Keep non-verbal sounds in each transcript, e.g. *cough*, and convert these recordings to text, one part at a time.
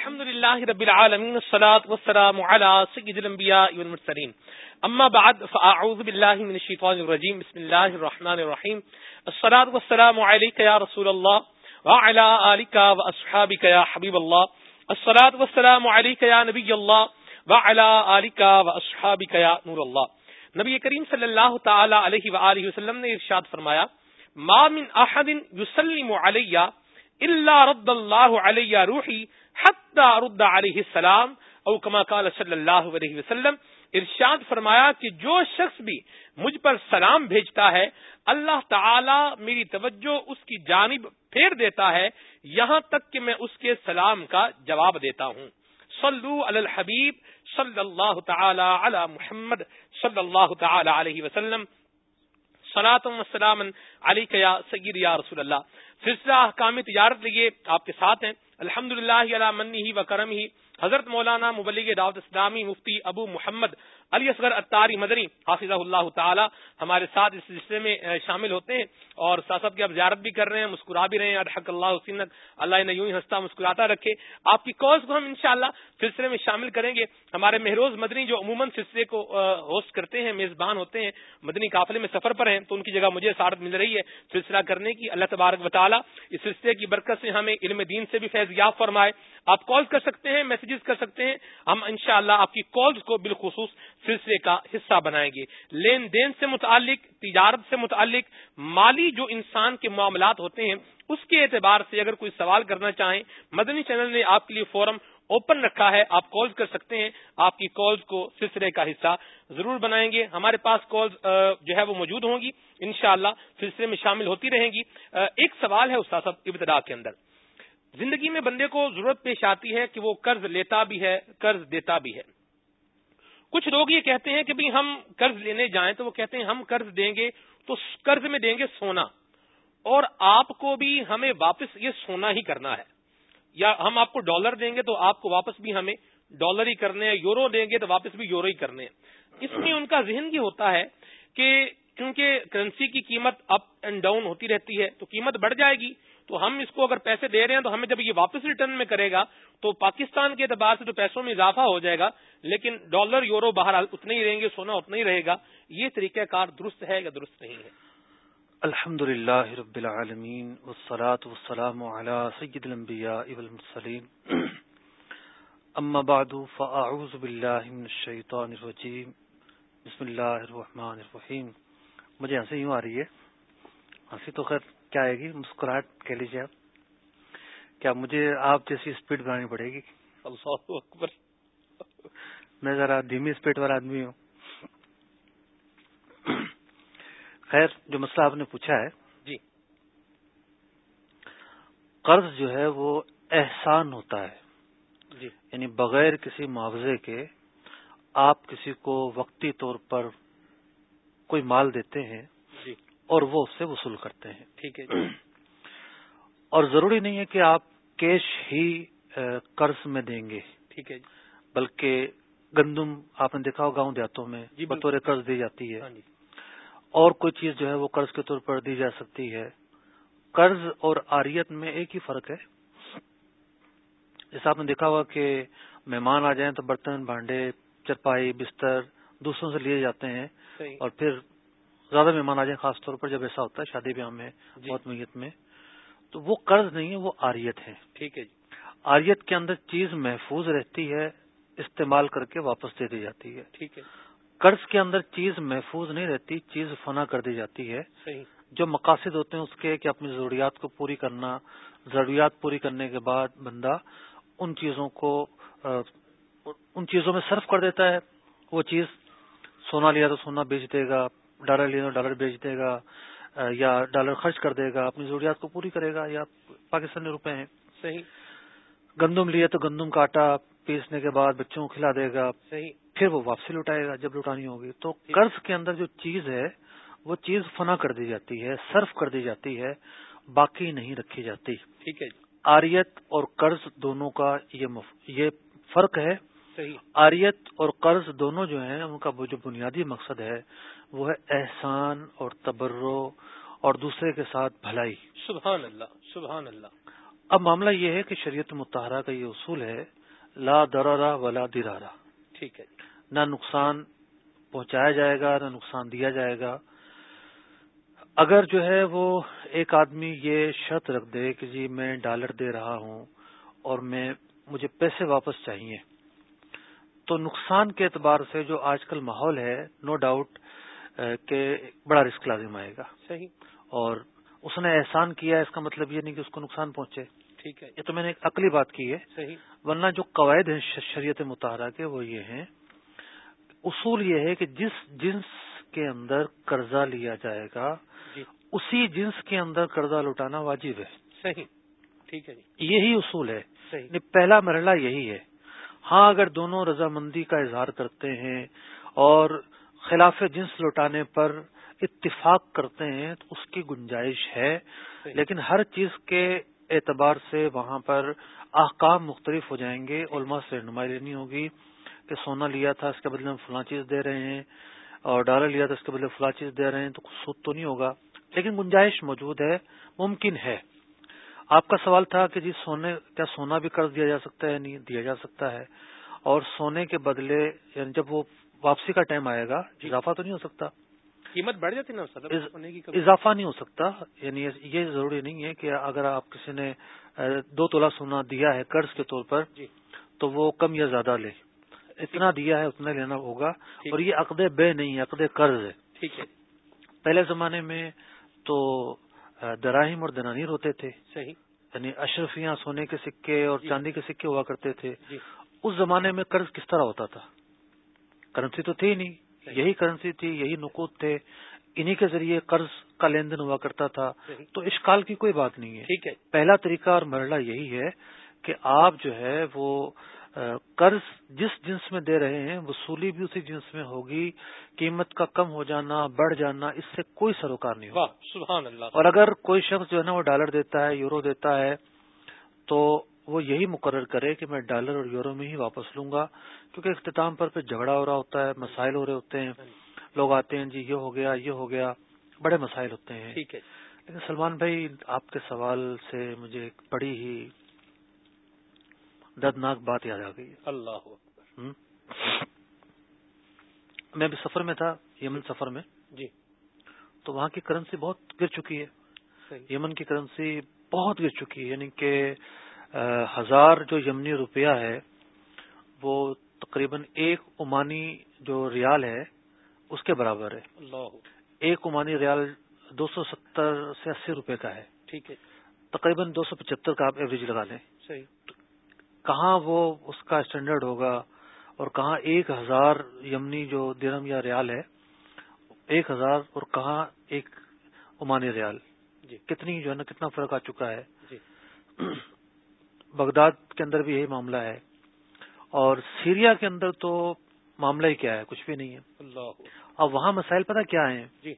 الحمد لله رب العالمين الصلاة والسلام على سيد الانبياء والمرسلين اما بعد، فاعوذ بالله من الشيطان الرجيم بسم الله الرحمن الرحيم الصلاة والسلام عليك يا رسول الله وعلى آلك واصحابك يا حبيب الله الصلاة والسلام عليك يا نبي الله وعلى آلك واصحابك يا نور الله نبی کریم صلی اللہ تعالی علیہ وآلہ وسلم نے ارشاد فرمایا، ما من احد يسلم علی الا رد اللہ علیہ روحی حتی رد علیہ السلام او کما قال صلی اللہ علیہ وسلم، ارشاد فرمایا کہ جو شخص بھی مجھ پر سلام بھیجتا ہے، اللہ تعالی میری توجہ اس کی جانب پھیر دیتا ہے، یہاں تک کہ میں اس کے سلام کا جواب دیتا ہوں۔ صلو علی الحبیب، صلی اللہ تعالی علی محمد، صلی اللہ تعالی علیہ وسلم۔ سلاطم وسلام علی یا سید یا رسول اللہ۔ سلسلہ احکام تجارت لیے آپ کے ساتھ ہیں۔ الحمد للہ منی و کرم ہی۔ حضرت مولانا مبلغ دعوت اسلامی مفتی ابو محمد علی اصغر اتاری مدنی حافظ اللہ تعالی، ہمارے ساتھ اس سلسلے میں شامل ہوتے ہیں اور ساسب کی اب زیارت بھی کر رہے ہیں، مسکرا بھی رہے ہیں الحق اللہ حسین اللہ نے یوں ہی ہنستا مسکراتا رکھے۔ آپ کی کوز کو ہم انشاءاللہ سلسلے میں شامل کریں گے۔ ہمارے مہروز مدنی جو عموماً سلسلے کو ہوسٹ کرتے ہیں، میزبان ہوتے ہیں، مدنی قافلے میں سفر پر ہیں، تو ان کی جگہ مجھے سعادت مل رہی ہے سلسلہ کرنے کی۔ اللہ تبارک وطالعہ اس سلسلے کی برکت سے ہمیں علم دین سے بھی فیض یاب فرمائے۔ آپ کال کر سکتے ہیں میسجز کر سکتے ہیں۔ ہم انشاءاللہ شاء آپ کی کالز کو بالخصوص سلسلے کا حصہ بنائیں گے۔ لین دین سے متعلق، تجارت سے متعلق، مالی جو انسان کے معاملات ہوتے ہیں، اس کے اعتبار سے اگر کوئی سوال کرنا چاہیں، مدنی چینل نے آپ کے لیے فورم اوپن رکھا ہے۔ آپ کالز کر سکتے ہیں۔ آپ کی کالز کو سلسلے کا حصہ ضرور بنائیں گے۔ ہمارے پاس کالز جو ہے وہ موجود ہوں گی۔ انشاءاللہ سلسلے میں شامل ہوتی رہیں گی۔ ایک سوال ہے استاد صاحب، ابتدا کے اندر۔ زندگی میں بندے کو ضرورت پیش آتی ہے کہ وہ قرض لیتا بھی ہے، قرض دیتا بھی ہے۔ کچھ لوگ یہ کہتے ہیں کہ بھئی ہم قرض لینے جائیں تو وہ کہتے ہیں ہم قرض دیں گے تو قرض میں دیں گے سونا۔ اور آپ کو بھی ہمیں واپس یہ سونا ہی کرنا ہے۔ یا ہم آپ کو ڈالر دیں گے تو آپ کو واپس بھی ہمیں ڈالر ہی کرنے ہیں، یورو دیں گے تو واپس بھی یورو ہی کرنے ہیں۔ اس میں ان کا ذہن یہ ہوتا ہے کہ کیونکہ کرنسی کی قیمت اپ اینڈ ڈاؤن ہوتی رہتی ہے، تو قیمت بڑھ جائے گی، تو ہم اس کو اگر پیسے دے رہے ہیں تو ہمیں جب یہ واپس ریٹرن میں کرے گا، تو پاکستان کے اعتبار سے جو پیسوں میں اضافہ ہو جائے گا، لیکن ڈالر یورو باہر اتنے ہی رہیں گے، سونا اتنا ہی رہے گا۔ یہ طریقہ کار درست ہے یا درست نہیں ہے؟ الحمد للہ رب العالمین، والصلاة والسلام على سید الانبیاء والمرسلین۔ اما بعد، فاعوذ باللہ من الشیطان الرجیم۔ بسم اللہ الرحمن الرحیم۔ مجھے ہنسی یوں آ رہی ہے۔ ہنسی تو خیر کیا آئے گی؟ مسکراہٹ کہہ لیجیے آپ۔ کیا مجھے آپ جیسی اسپیڈ بنانی پڑے گی؟ اللہ اکبر۔ میں ذرا دھیمی اسپیڈ والا آدمی ہوں۔ خیر جو مسئلہ آپ نے پوچھا ہے۔ جی۔ قرض جو ہے وہ احسان ہوتا ہے۔ جی۔ یعنی بغیر کسی معاوضے کے آپ کسی کو وقتی طور پر کوئی مال دیتے ہیں اور وہ اس سے وصول کرتے ہیں۔ ٹھیک ہے جی۔ *clears throat* اور ضروری نہیں ہے کہ آپ کیش ہی قرض میں دیں گے۔ ٹھیک ہے جی۔ بلکہ گندم آپ نے دیکھا ہو گاؤں دیہاتوں میں جی بطور قرض دی جاتی ہے۔ ہاں جی۔ اور کوئی چیز جو ہے وہ قرض کے طور پر دی جا سکتی ہے۔ قرض اور آریت میں ایک ہی فرق ہے۔ جیسا آپ نے دیکھا ہوا کہ مہمان آ جائیں تو برتن بانڈے چرپائی بستر دوسروں سے لیے جاتے ہیں اور پھر زیادہ مہمان آ جائیں خاص طور پر جب ایسا ہوتا ہے شادی بیاہ میں جی۔ بہت میت میں تو وہ قرض نہیں ہے وہ آریت ہے ٹھیک ہے جی۔ آریت کے اندر چیز محفوظ رہتی ہے استعمال کر کے واپس دے دی جاتی ہے۔ ٹھیک ہے۔ قرض کے اندر چیز محفوظ نہیں رہتی چیز فنا کر دی جاتی ہے۔ جو مقاصد ہوتے ہیں اس کے کہ اپنی ضروریات کو پوری کرنا ضروریات پوری کرنے کے بعد بندہ ان چیزوں کو ان چیزوں میں صرف کر دیتا ہے وہ چیز سونا لیا تو سونا بیچ دے گا ڈالر لینا ڈالر بیچ دے گا یا ڈالر خرچ کر دے گا اپنی ضروریات کو پوری کرے گا یا پاکستانی روپے ہیں۔ صحیح۔ گندم لیے تو گندم کا آٹا پیسنے کے بعد بچوں کو کھلا دے گا۔ صحیح۔ پھر وہ واپسی لوٹائے گا جب لوٹانی ہوگی۔ تو قرض کے اندر جو چیز ہے وہ چیز فنا کر دی جاتی ہے صرف کر دی جاتی ہے باقی نہیں رکھی جاتی۔ ٹھیک ہے آریت اور قرض دونوں کا یہ فرق ہے۔ آریت اور قرض دونوں جو ہیں ان کا جو بنیادی مقصد ہے وہ ہے احسان اور تبرو اور دوسرے کے ساتھ بھلائی۔ سبحان اللہ سبحان اللہ۔ اب معاملہ یہ ہے کہ شریعت متحرہ کا یہ اصول ہے لا درارا ولا درارا ٹھیک ہے جی۔ نہ نقصان پہنچایا جائے گا نہ نقصان دیا جائے گا۔ اگر جو ہے وہ ایک آدمی یہ شرط رکھ دے کہ جی میں ڈالر دے رہا ہوں اور میں مجھے پیسے واپس چاہیے تو نقصان کے اعتبار سے جو آج کل ماحول ہے نو ڈاؤٹ کہ بڑا رسک لازم آئے گا۔ صحیح۔ اور اس نے احسان کیا اس کا مطلب یہ نہیں کہ اس کو نقصان پہنچے۔ ٹھیک ہے۔ یہ تو میں نے ایک عقلی بات کی ہے۔ صحیح۔ ورنہ جو قواعد ہیں شریعت مطالعہ کے وہ یہ ہیں۔ اصول یہ ہے کہ جس جنس کے اندر قرضہ لیا جائے گا جی۔ اسی جنس کے اندر قرضہ لوٹانا واجب ہے۔ صحیح۔ ٹھیک ہے جی۔ یہی اصول ہے۔ صحیح۔ یعنی پہلا مرحلہ یہی ہے۔ ہاں اگر دونوں رضامندی کا اظہار کرتے ہیں اور خلاف جنس لوٹانے پر اتفاق کرتے ہیں تو اس کی گنجائش ہے۔ لیکن ہر چیز کے اعتبار سے وہاں پر احکام مختلف ہو جائیں گے۔ علماء سے رہنمائی لینی ہوگی کہ سونا لیا تھا اس کے بدلے میں فلاں چیز دے رہے ہیں اور ڈالر لیا تھا اس کے بدلے فلاں چیز دے رہے ہیں تو سود تو نہیں ہوگا۔ لیکن گنجائش موجود ہے ممکن ہے۔ آپ کا سوال تھا کہ جی سونے کیا سونا بھی قرض دیا جا سکتا ہے نہیں؟ دیا جا سکتا ہے۔ اور سونے کے بدلے یعنی جب وہ واپسی کا ٹائم آئے گا۔ اضافہ تو نہیں ہو سکتا۔ قیمت بڑھ جاتی نا اضافہ نہیں ہو سکتا۔ یعنی یہ ضروری نہیں ہے کہ اگر آپ کسی نے دو تولہ سونا دیا ہے قرض کے طور پر جی۔ تو وہ کم یا زیادہ لے۔ اتنا دیا ہے اتنا لینا ہوگا۔ اور یہ عقد بے نہیں ہے عقد قرض ہے۔ ٹھیک ہے۔ پہلے زمانے میں تو اہ، دراہیم اور دنانیر ہوتے تھے۔ صحیح۔ یعنی اشرفیاں سونے کے سکے اور جی۔ چاندی کے سکے ہوا کرتے تھے۔ جی۔ اس زمانے میں قرض کس طرح ہوتا تھا؟ کرنسی تو تھی نہیں۔ یہی کرنسی تھی یہی نقود تھے۔ انہی کے ذریعے قرض کا لین دین ہوا کرتا تھا۔ تو اشکال کی کوئی بات نہیں ہے۔ ٹھیک ہے۔ پہلا طریقہ اور مرحلہ یہی ہے کہ آپ جو ہے وہ قرض جس جنس میں دے رہے ہیں وصولی بھی اسی جنس میں ہوگی قیمت کا کم ہو جانا بڑھ جانا اس سے کوئی سروکار نہیں ہوگا۔ سبحان اللہ۔ اور اگر کوئی شخص جو ہے نا وہ ڈالر دیتا ہے یورو دیتا ہے تو وہ یہی مقرر کرے کہ میں ڈالر اور یورو میں ہی واپس لوں گا کیونکہ اختتام پر پھر جھگڑا ہو رہا ہوتا ہے مسائل ہو رہے ہوتے ہیں۔ لوگ آتے ہیں جی یہ ہو گیا یہ ہو گیا بڑے مسائل ہوتے ہیں۔ ٹھیک ہے۔ لیکن سلمان بھائی آپ کے سوال سے مجھے ایک بڑی ہی دردناک بات یاد آ گئی اللہ؟ میں بھی سفر میں تھا یمن سفر میں۔ جی۔ تو وہاں کی کرنسی بہت گر چکی ہے۔ یمن کی کرنسی بہت گر چکی ہے یعنی کہ ہزار جو یمنی روپیہ ہے وہ تقریباً ایک عمانی جو ریال ہے اس کے برابر ہے۔ اللہ ایک عمانی ریال دو سو ستر سے اسی روپے کا ہے۔ ٹھیک ہے۔ تقریباً دو سو پچہتر کا آپ ایوریج لگا لیں۔ صحیح۔ کہاں وہ اس کا اسٹینڈرڈ ہوگا اور کہاں ایک ہزار یمنی جو درم یا ریال ہے ایک ہزار اور کہاں ایک عمانی ریال؟ جی۔ کتنی جو ہے نا کتنا فرق آ چکا ہے۔ جی۔ *clears throat* بغداد کے اندر بھی یہی معاملہ ہے۔ اور سیریا کے اندر تو معاملہ ہی کیا ہے کچھ بھی نہیں ہے۔ اللہ۔ اب وہاں مسائل پتہ کیا ہیں؟ جی۔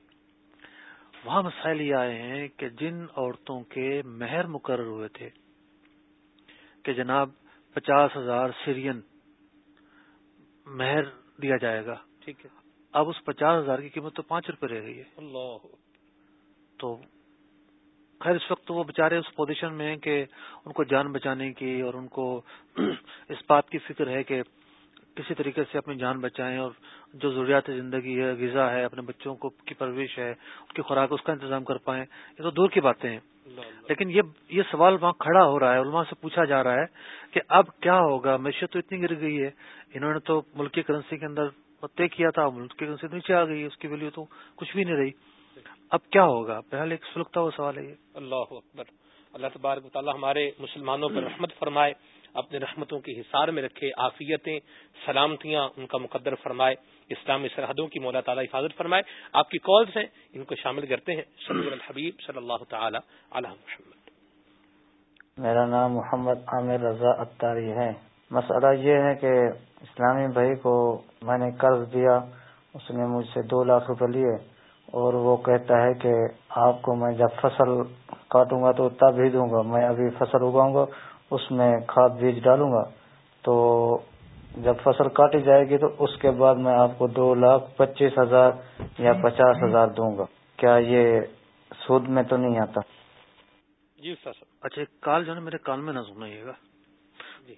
وہاں مسائل یہ آئے ہیں کہ جن عورتوں کے مہر مقرر ہوئے تھے کہ جناب پچاس ہزار سیرین مہر دیا جائے گا۔ ٹھیک ہے۔ اب اس پچاس ہزار کی قیمت تو پانچ روپے رہ گئی ہے۔ اللہ۔ تو خیر اس وقت تو وہ بےچارے اس پوزیشن میں ہیں کہ ان کو جان بچانے کی اور ان کو *clears throat* اس بات کی فکر ہے کہ کسی طریقے سے اپنی جان بچائیں اور جو ضروریات زندگی ہے غذا ہے اپنے بچوں کو کی پرورش ہے ان کی خوراک اس کا انتظام کر پائیں یہ تو دور کی باتیں ہیں۔ لیکن یہ یہ سوال وہاں کھڑا ہو رہا ہے علماء سے پوچھا جا رہا ہے کہ اب کیا ہوگا؟ معیشت تو اتنی گر گئی ہے۔ انہوں نے تو ملکی کرنسی کے اندر طے کیا تھا ملک کی کرنسی نیچے آ گئی ہے اس کی ویلیو تو کچھ بھی نہیں رہی۔ اب کیا ہوگا؟ بہرحال ایک سلگتا ہوا سوال ہے یہ۔ اللہ اکبر۔ اللہ تبارک تعالیٰ ہمارے مسلمانوں پر رحمت فرمائے اپنے رحمتوں کی حصار میں رکھے عافیتیں سلامتیاں ان کا مقدر فرمائے۔ اسلامی سرحدوں کی مولا تعالیٰ حفاظت فرمائے۔ آپ کی کالز ہیں، ان کو شامل کرتے ہیں۔ الحبیب، صلی اللہ تعالی علی محمد۔ میرا نام محمد عامر رضا اتاری ہے۔ مسئلہ یہ ہے کہ اسلامی بھائی کو میں نے قرض دیا، اس نے مجھ سے دو لاکھ روپے لیے اور وہ کہتا ہے کہ آپ کو میں جب فصل کاٹوں گا تو تب ہی دوں گا، میں ابھی فصل اگاؤں گا، اس میں کھاد بیج ڈالوں گا۔ تو جب فصل کاٹی جائے گی تو اس کے بعد میں آپ کو دو لاکھ پچیس ہزار یا پچاس ہزار دوں گا۔ کیا یہ سود میں تو نہیں آتا؟ جی اچھا ایک کال جو ہے میرے کان میں نہ سنائیے گا۔ جی۔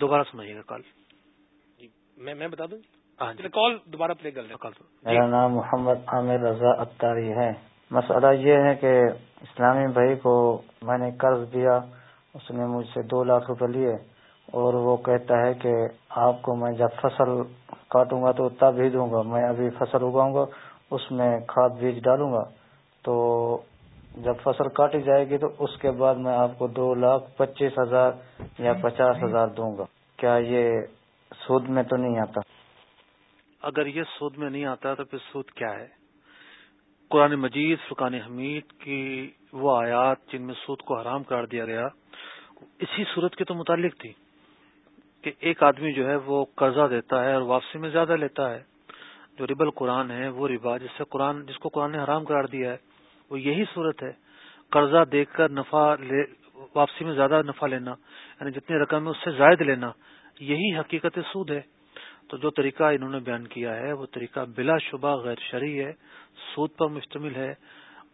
دوبارہ سنائیے گا کال۔ جی میں میں بتا دوں؟ ہاں جی۔ کال دوبارہ پلے کر کال میرا نام محمد عامر رضا اتاری ہے۔ مسئلہ یہ ہے کہ اسلامی بھائی کو میں نے قرض دیا۔ اس نے مجھ سے دو لاکھ روپے لیے اور وہ کہتا ہے کہ آپ کو میں جب فصل کاٹوں گا تو تب ہی دوں گا، میں ابھی فصل اگاؤں گا، اس میں کھاد بیج ڈالوں گا۔ تو جب فصل کاٹی جائے گی تو اس کے بعد میں آپ کو دو لاکھ پچیس ہزار یا پچاس ہزار دوں گا۔ کیا یہ سود میں تو نہیں آتا؟ اگر یہ سود میں نہیں آتا تو پھر سود کیا ہے؟ قرآن مجید، فرقان حمید کی وہ آیات جن میں سود کو حرام قرار دیا گیا اسی صورت کے تو متعلق تھی کہ ایک آدمی جو ہے وہ قرضہ دیتا ہے اور واپسی میں زیادہ لیتا ہے۔ جو ربل قرآن ہے، وہ ربا، جس سے قرآن، جس کو قرآن نے حرام قرار دیا ہے، وہ یہی صورت ہے۔ قرضہ دے کر نفع لے، واپسی میں زیادہ نفع لینا یعنی جتنی رقم ہے اس سے زائد لینا، یہی حقیقت سود ہے۔ تو جو طریقہ انہوں نے بیان کیا ہے، وہ طریقہ بلا شبہ غیر شرعی ہے۔ سود پر مشتمل ہے۔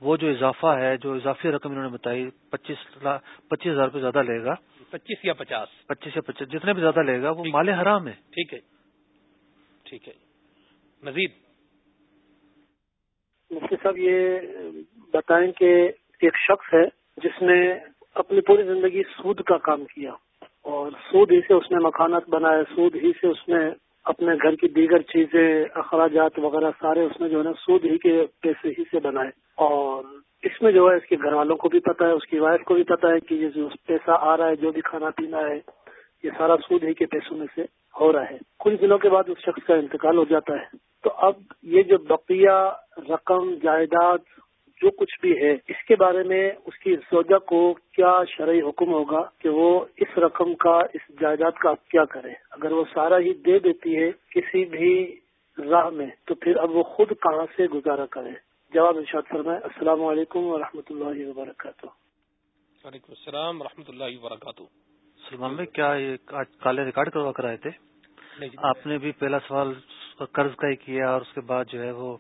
وہ جو اضافہ ہے جو اضافی رقم انہوں نے بتائی پچیس پچیس ہزار روپے زیادہ لے گا۔ پچیس یا پچاس۔ پچیس یا پچیس جتنے بھی زیادہ لے گا وہ مال حرام ہے۔ ٹھیک ہے۔ ٹھیک ہے۔ مزید۔ مفتی صاحب یہ بتائیں کہ ایک شخص ہے جس نے اپنی پوری زندگی سود کا کام کیا اور سود ہی سے اس نے مکانات بنائے سود ہی سے اس نے اپنے گھر کی دیگر چیزیں، اخراجات وغیرہ سارے اس نے جو ہے نا سود ہی کے پیسے ہی سے بنائے۔ اور اس میں جو ہے، اس کے گھر والوں کو بھی پتا ہے، اس کی وائف کو بھی پتا ہے کہ یہ جو پیسہ آ رہا ہے، جو بھی کھانا پینا ہے، یہ سارا سود ہی کے پیسوں میں سے ہو رہا ہے۔ کچھ دنوں کے بعد اس شخص کا انتقال ہو جاتا ہے۔ تو اب یہ جو بقیہ رقم، جائیداد جو کچھ بھی ہے اس کے بارے میں اس کی زوجہ کو کیا شرعی حکم ہوگا کہ وہ اس رقم کا اس جائیداد کا کیا کرے؟ اگر وہ سارا ہی دے دیتی ہے کسی بھی راہ میں تو پھر اب وہ خود کہاں سے گزارا کرے؟ جواب ارشاد فرمائے السلام علیکم ورحمۃ اللہ وبرکاتہ۔ وعلیکم السلام ورحمۃ اللہ وبرکاتہ۔ سلمان بھائی کیا یہ آج کالے ریکارڈ کروا کر آئے تھے؟ جی، آپ نے بھی پہلا سوال قرض کا ہی کیا اور اس کے بعد جو ہے وہ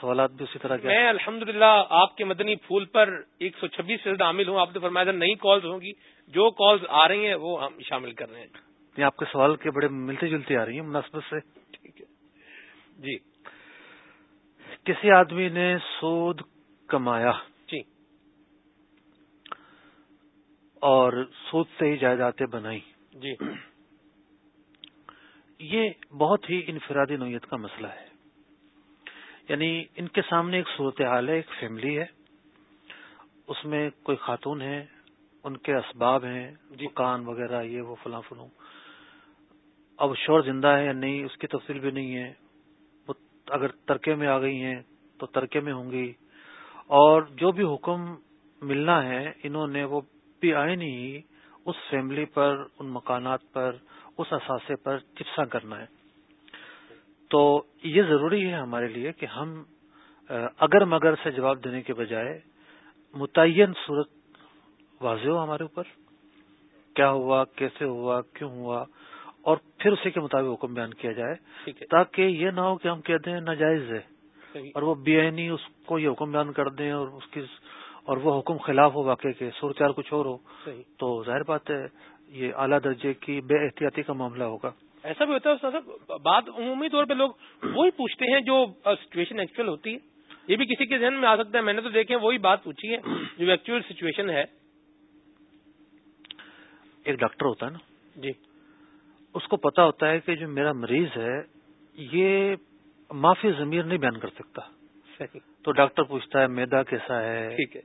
سوالات بھی اسی طرح کے میں الحمد آپ کے مدنی پھول پر ایک سو چھبیس سے زیادہ عامل ہوں آپ نے فرمایا تھا نئی کالز ہوں گی۔ جو کالز آ رہی ہیں وہ ہم شامل کر رہے ہیں۔ یہ آپ کے سوال کے بڑے ملتے جلتے آ رہی ہیں مناسبت سے۔ ٹھیک ہے۔ جی۔ کسی آدمی نے سود کمایا۔ جی۔ اور سود سے ہی جائیدادیں بنائی جی۔ یہ بہت ہی انفرادی نوعیت کا مسئلہ ہے۔ یعنی ان کے سامنے ایک صورتحال ہے، ایک فیملی ہے۔ اس میں کوئی خاتون ہے، ان کے اسباب ہیں جی کان وغیرہ، یہ وہ فلاں فلوں۔ اب شور زندہ ہے یا نہیں، اس کی تفصیل بھی نہیں ہے۔ وہ اگر ترکے میں آ گئی ہیں تو ترکے میں ہوں گی۔ اور جو بھی حکم ملنا ہے، انہوں نے وہ بھی آئے نہیں اس فیملی پر، ان مکانات پر، اس اثاثے پر چپسا کرنا ہے۔ تو یہ ضروری ہے ہمارے لیے کہ ہم اگر مگر سے جواب دینے کے بجائے متعین صورت واضح ہو ہمارے اوپر کیا ہوا کیسے ہوا کیوں ہوا اور پھر اسی کے مطابق حکم بیان کیا جائے تاکہ یہ نہ ہو کہ ہم کہتے ہیں ناجائز ہے اور وہ بے آئینی اس کو یہ حکم بیان کر دیں اور اس کی اور وہ حکم خلاف ہو واقع کے صورتحال کچھ اور ہو تو ظاہر بات ہے یہ اعلیٰ درجے کی بے احتیاطی کا معاملہ ہوگا۔ ایسا بھی ہوتا ہے استاد صاحب بات عمومی طور پہ لوگ وہی پوچھتے ہیں جو سچویشن ایکچوئل ہوتی ہے۔ یہ بھی کسی کے ذہن میں آ سکتا ہے میں نے تو دیکھے وہی بات پوچھی ہے جو ایکچوئل سچویشن ہے۔ ایک ڈاکٹر ہوتا ہے نا؟ جی۔ اس کو پتا ہوتا ہے کہ جو میرا مریض ہے یہ معافی ضمیر نہیں بیان کر سکتا۔ صحیح۔ تو ڈاکٹر پوچھتا ہے میدا کیسا ہے؟ ٹھیک ہے۔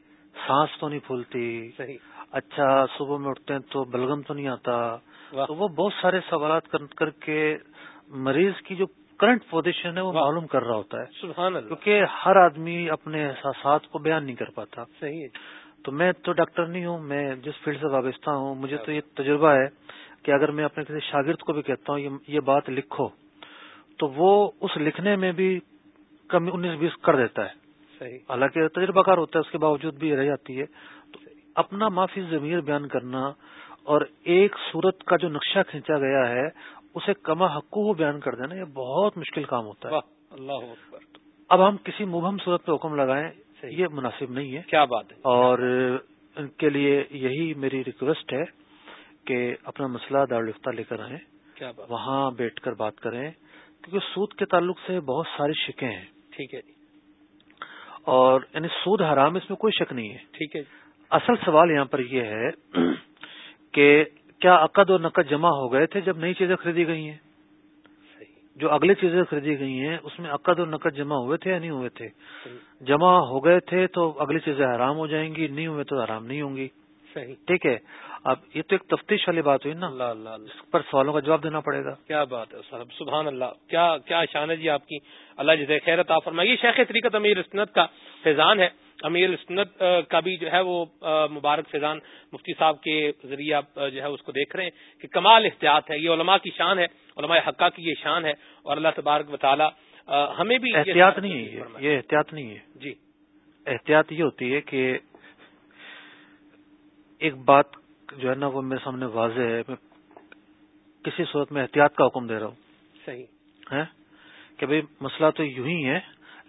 سانس تو نہیں پھولتی۔ صحیح۔ اچھا صبح میں اٹھتے ہیں تو بلغم تو نہیں آتا۔ تو وہ بہت سارے سوالات کر کر کے مریض کی جو کرنٹ پوزیشن ہے وہ۔ معلوم کر رہا ہوتا ہے۔ سبحان اللہ۔ کیونکہ ہر آدمی اپنے احساسات کو بیان نہیں کر پاتا۔ صحیح تو میں تو ڈاکٹر نہیں ہوں میں جس فیلڈ سے وابستہ ہوں مجھے تو یہ تجربہ ہے کہ اگر میں اپنے کسی شاگرد کو بھی کہتا ہوں یہ- بات لکھو تو وہ اس لکھنے میں بھی کم انیس بیس کر دیتا ہے۔ صحیح۔ حالانکہ تجربہ کار ہوتا ہے اس کے باوجود بھی رہ جاتی ہے۔ اپنا معافی ضمیر بیان کرنا اور ایک صورت کا جو نقشہ کھینچا گیا ہے اسے کما حقوق بیان کر دینا یہ بہت مشکل کام ہوتا ہے۔ اللہ اکبر۔ اب ہم کسی مبہم صورت پہ حکم لگائیں یہ مناسب نہیں ہے۔ کیا بات ہے؟ اور ان کے لیے یہی میری ریکویسٹ ہے کہ اپنا مسئلہ دارالفتہ لے کر آئیں۔ کیا بات وہاں بیٹھ کر بات کریں کیونکہ سود کے تعلق سے بہت ساری شکیں ہیں۔ ٹھیک ہے جی۔ اور یعنی سود حرام اس میں کوئی شک نہیں ہے۔ ٹھیک ہے جی۔ اصل سوال یہاں پر یہ ہے کہ کیا عقد اور نقد جمع ہو گئے تھے جب نئی چیزیں خریدی گئی ہیں؟ جو اگلی چیزیں خریدی گئی ہیں اس میں عقد اور نقد جمع ہوئے تھے یا نہیں ہوئے تھے؟ جمع ہو گئے تھے تو اگلی چیزیں حرام ہو جائیں گی نہیں ہوئے تو حرام نہیں ہوں گی۔ صحیح۔ ٹھیک ہے۔ اب یہ تو ایک تفتیش والی بات ہوئی نا۔ اللہ اس پر سوالوں کا جواب دینا پڑے گا۔ کیا بات ہے صاحب سبحان اللہ۔ کیا کیا شان ہے جی آپ کی۔ اللہ جزائے خیر عطا فرمائے۔ یہ شیخ طریقت امیر اسنت کا فیضان ہے۔ امیر اسنت کا بھی جو ہے وہ مبارک فیضان مفتی صاحب کے ذریعے آپ جو ہے اس کو دیکھ رہے ہیں کہ کمال احتیاط ہے یہ علماء کی شان ہے علماء حقہ کی یہ شان ہے اور اللہ تبارک و تعالی ہمیں بھی احتیاط نہیں ہے یہ احتیاط نہیں ہے۔ جی۔ احتیاط یہ ہوتی ہے کہ ایک بات جو ہے نا وہ میرے سامنے واضح ہے میں کسی صورت میں احتیاط کا حکم دے رہا ہوں۔ صحیح۔ ہے کہ بھئی مسئلہ تو یوں ہی ہے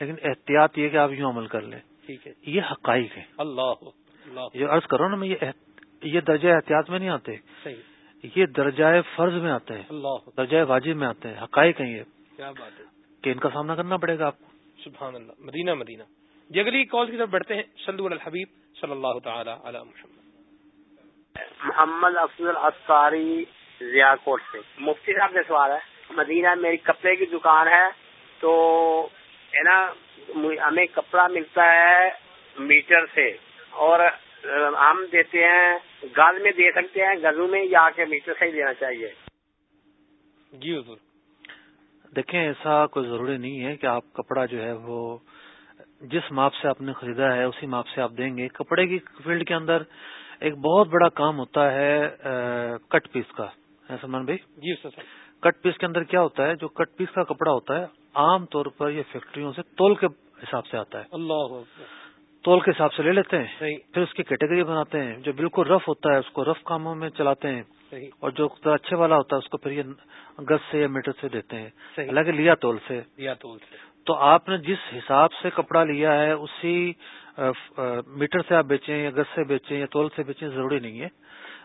لیکن احتیاط یہ کہ آپ یوں عمل کر لیں۔ ٹھیک ہے۔ یہ حقائق ہے اللہ اللہ جو عرض کرو نا میں یہ یہ درجہ احتیاط میں نہیں آتے۔ صحیح۔ یہ درجہ فرض میں آتے ہیں۔ اللہ درجہ واجب میں آتے ہیں۔ حقائق ہیں یہ۔ کیا بات ہے۔ کہ ان کا سامنا کرنا پڑے گا آپ کو۔ سبحان اللہ۔ مدینہ مدینہ۔ جی اگلی کال کی طرف بڑھتے ہیں۔ صلو علی الحبیب صلی اللہ تعالی علی محمد۔ محمد افضل اطاری ضیا کوٹ سے۔ مفتی صاحب سے سوال ہے۔ مدینہ میری کپڑے کی دکان ہے تو ہے نا ہمیں کپڑا ملتا ہے میٹر سے اور ہم دیتے ہیں گز میں دے سکتے ہیں گزوں میں یا کے میٹر سے ہی دینا چاہیے۔ جی حضور۔ دیکھیں ایسا کوئی ضروری نہیں ہے کہ آپ کپڑا جو ہے وہ جس ماپ سے آپ نے خریدا ہے اسی ماپ سے آپ دیں گے۔ کپڑے کی فیلڈ کے اندر ایک بہت بڑا کام ہوتا ہے کٹ پیس کا۔ ہے سلمان بھائی؟ جی صاحب کٹ پیس کے اندر کیا ہوتا ہے؟ جو کٹ پیس کا کپڑا ہوتا ہے عام طور پر یہ فیکٹریوں سے تول کے حساب سے آتا ہے۔ اللہ تول کے حساب سے لے لیتے ہیں۔ صحیح۔ پھر اس کی کیٹیگری بناتے ہیں۔ جو بالکل رف ہوتا ہے اس کو رف کاموں میں چلاتے ہیں۔ صحیح۔ اور جو اچھے والا ہوتا ہے اس کو پھر یہ گز سے یا میٹر سے دیتے ہیں۔ حالانکہ لیا تول سے۔ دیا تول سے۔ تو آپ نے جس حساب سے کپڑا لیا ہے اسی میٹر سے آپ بیچیں یا گز سے بیچیں یا تول سے بیچیں ضروری نہیں ہے۔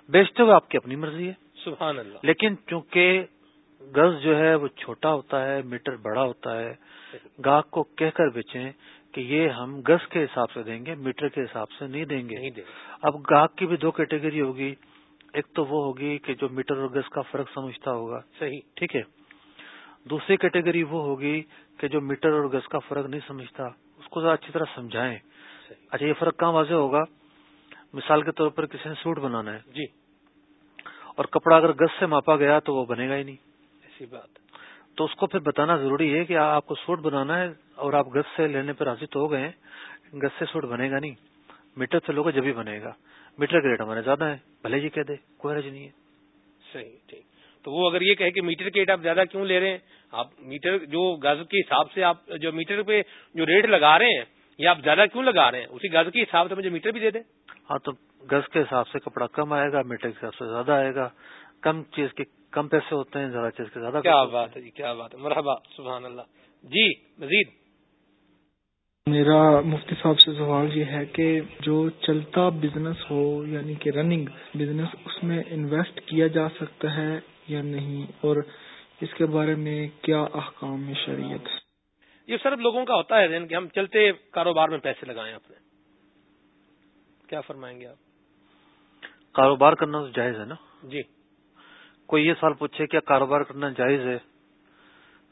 بیچتے ہوئے آپ کی اپنی مرضی ہے۔ سبحان اللہ۔ لیکن چونکہ گز جو ہے وہ چھوٹا ہوتا ہے میٹر بڑا ہوتا ہے۔ گاہک کو کہہ کر بیچیں کہ یہ ہم گز کے حساب سے دیں گے میٹر کے حساب سے نہیں دیں گے۔ اب گاہک کی بھی دو کیٹیگری ہوگی۔ ایک تو وہ ہوگی کہ جو میٹر اور گز کا فرق سمجھتا ہوگا۔ صحیح۔ ٹھیک ہے۔ دوسری کیٹیگری وہ ہوگی کہ جو میٹر اور گز کا فرق نہیں سمجھتا اس کو ذرا اچھی طرح سمجھائیں۔ اچھا یہ فرق کہاں واضح ہوگا؟ مثال کے طور پر کسی نے سوٹ بنانا ہے۔ جی۔ اور کپڑا اگر گز سے ماپا گیا تو وہ بنے گا ہی نہیں۔ ایسی بات۔ تو اس کو پھر بتانا ضروری ہے کہ آپ کو سوٹ بنانا ہے اور آپ گز سے لینے پر راضی تو ہو گئے ہیں۔ گز سے سوٹ بنے گا نہیں۔ میٹر سے لوگوں جب ہی بنے گا۔ میٹر کے ریٹ ہمارے زیادہ ہیں۔ بھلے جی کہہ دے کوئی حرج نہیں ہے۔ صحیح ٹھیک۔ تو وہ اگر یہ کہے کہ میٹر کے ریٹ آپ زیادہ کیوں لے رہے ہیں؟ آپ میٹر جو گز کے حساب سے آپ جو میٹر پہ جو ریٹ لگا رہے ہیں یہ آپ زیادہ کیوں لگا رہے ہیں؟ اسی گز کے حساب سے مجھے میٹر بھی دے دیں۔ ہاں تو گز کے حساب سے کپڑا کم آئے گا میٹر کے حساب سے زیادہ آئے گا۔ کم چیز کے کم پیسے ہوتے ہیں زیادہ چیز کے زیادہ کیا بات ہے جی کیا بات ہے۔ مرحبا سبحان اللہ۔ جی مزید۔ میرا مفتی صاحب سے سوال یہ ہے کہ جو چلتا بزنس ہو یعنی کہ رننگ بزنس اس میں انویسٹ کیا جا سکتا ہے یا نہیں؟ اور اس کے بارے میں کیا احکام ہے شریعت؟ یہ صرف لوگوں کا ہوتا ہے ذہن کہ ہم چلتے کاروبار میں پیسے لگائیں اپنے۔ کیا فرمائیں گے آپ؟ کاروبار کرنا تو جائز ہے نا؟ جی۔ کوئی یہ سوال پوچھے کیا کاروبار کرنا جائز ہے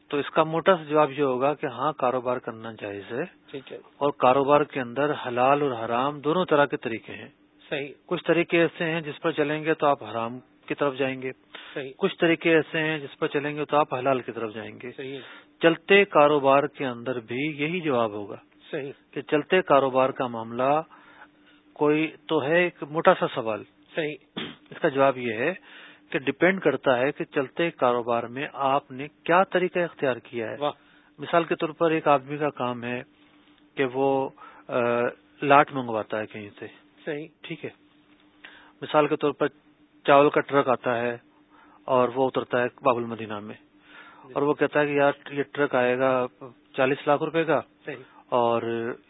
تو اس کا موٹا سا جواب یہ ہوگا کہ ہاں کاروبار کرنا جائز ہے۔ ٹھیک ہے۔ اور کاروبار کے اندر حلال اور حرام دونوں طرح کے طریقے ہیں۔ صحیح۔ کچھ طریقے ایسے ہیں جس پر چلیں گے تو آپ حرام کی طرف جائیں گے۔ صحیح۔ کچھ طریقے ایسے ہیں جس پر چلیں گے تو آپ حلال کی طرف جائیں گے۔ صحیح۔ چلتے کاروبار کے اندر بھی یہی جواب ہوگا صحیح۔ کہ چلتے کاروبار کا معاملہ کوئی تو ہے ایک موٹا سا سوال۔ صحیح۔ اس کا جواب یہ ہے کہ ڈپینڈ کرتا ہے کہ چلتے کاروبار میں آپ نے کیا طریقہ اختیار کیا ہے۔ مثال کے طور پر ایک آدمی کا کام ہے کہ وہ لاٹ منگواتا ہے کہیں سے۔ صحیح۔ ٹھیک ہے۔ مثال کے طور پر چاول کا ٹرک آتا ہے اور وہ اترتا ہے باب المدینہ میں۔ اور وہ کہتا ہے کہ یار یہ ٹرک آئے گا چالیس لاکھ روپے کا۔ اور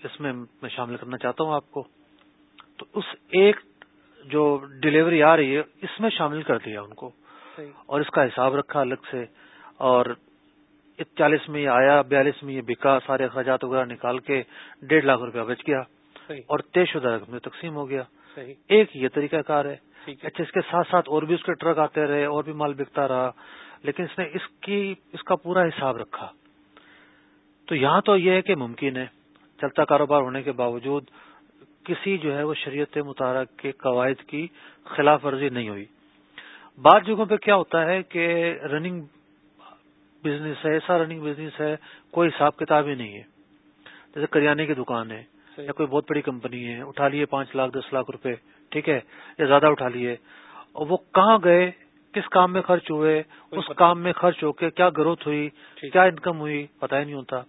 اس میں میں شامل کرنا چاہتا ہوں آپ کو۔ تو اس ایک جو ڈلیوری آ رہی ہے اس میں شامل کر دیا ان کو۔ اور اس کا حساب رکھا الگ سے۔ اور چالیس میں یہ آیا بیالیس میں یہ بکا سارے اخراجات وغیرہ نکال کے ڈیڑھ لاکھ روپیہ بچ گیا۔ اور طے شدہ رقم میں تقسیم ہو گیا۔ ایک یہ طریقہ کار ہے۔ اچھا اس کے ساتھ ساتھ اور بھی اس کے ٹرک آتے رہے اور بھی مال بکتا رہا۔ لیکن اس نے اس کی اس کا پورا حساب رکھا۔ تو یہاں تو یہ ہے کہ ممکن ہے۔ چلتا کاروبار ہونے کے باوجود کسی جو ہے وہ شریعت متحرک کے قواعد کی خلاف ورزی نہیں ہوئی۔ بعض جگہوں پہ کیا ہوتا ہے کہ رننگ بزنس ہے ایسا رننگ بزنس ہے کوئی حساب کتاب ہی نہیں ہے۔ جیسے کریانے کی دکان ہے یا کوئی بہت بڑی کمپنی ہے اٹھا لیے پانچ لاکھ دس لاکھ روپے ٹھیک ہے یا زیادہ اٹھا لیے۔ اور وہ کہاں گئے؟ کس کام میں خرچ ہوئے؟ اس کام میں خرچ ہو کے کیا گروتھ ہوئی؟ کیا انکم ہوئی؟ پتہ ہی نہیں ہوتا۔